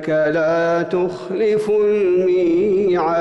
إنك لا تخلف الميعاد.